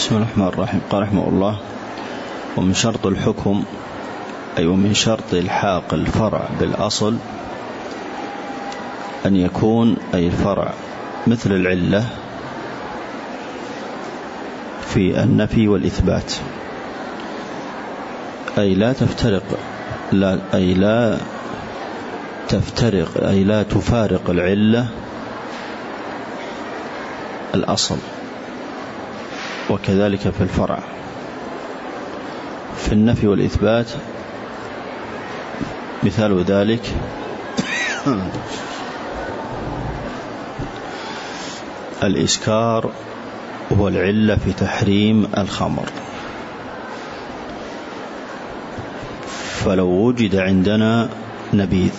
بسم الله الرحمن الرحيم. قال رحمه الله ومن شرط الحكم أي ومن شرط الحاق الفرع بالأصل أن يكون أي الفرع مثل العلة في النفي والإثبات. أي لا تفترق لا أي لا تفترق أي لا تفارق العلة الأصل. وكذلك في الفرع. في النفي والإثبات مثال ذلك. الإسكار هو العلة في تحريم الخمر. فلو وجد عندنا نبيذ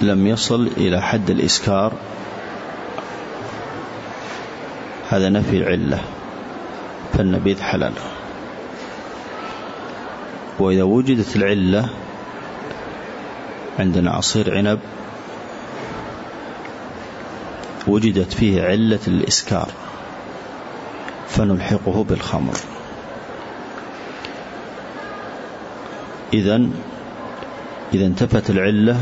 لم يصل إلى حد الإسكار هذا نفي العلة فالنبيذ حلال. وإذا وجدت العلة عندنا عصير عنب وجدت فيه علة الإسكار فنلحقه بالخمر. إذا إذا انتفت العلة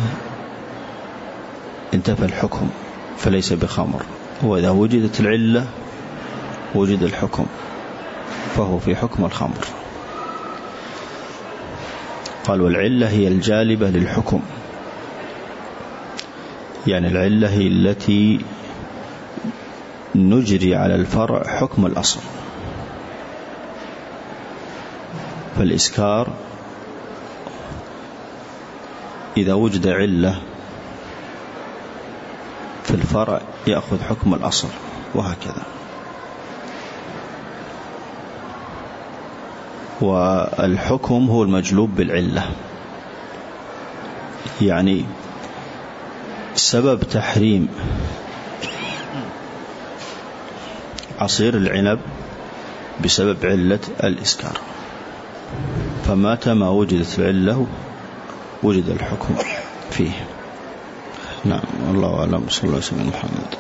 انتفى الحكم فليس بخمر. وإذا وجدت العلة وجد الحكم فهو في حكم الخمر. قال والعلة هي الجالبة للحكم. يعني العلة هي التي نجري على الفرع حكم الأصل. فالإسكار إذا وجد علة في الفرع يأخذ حكم الأصل وهكذا. والحكم هو المجلوب بالعلة. يعني سبب تحريم عصير العنب بسبب علة الإسكار. فمتى ما وجدت العلة وجد الحكم فيه. نعم الله أعلم. صلى الله عليه وسلم محمد.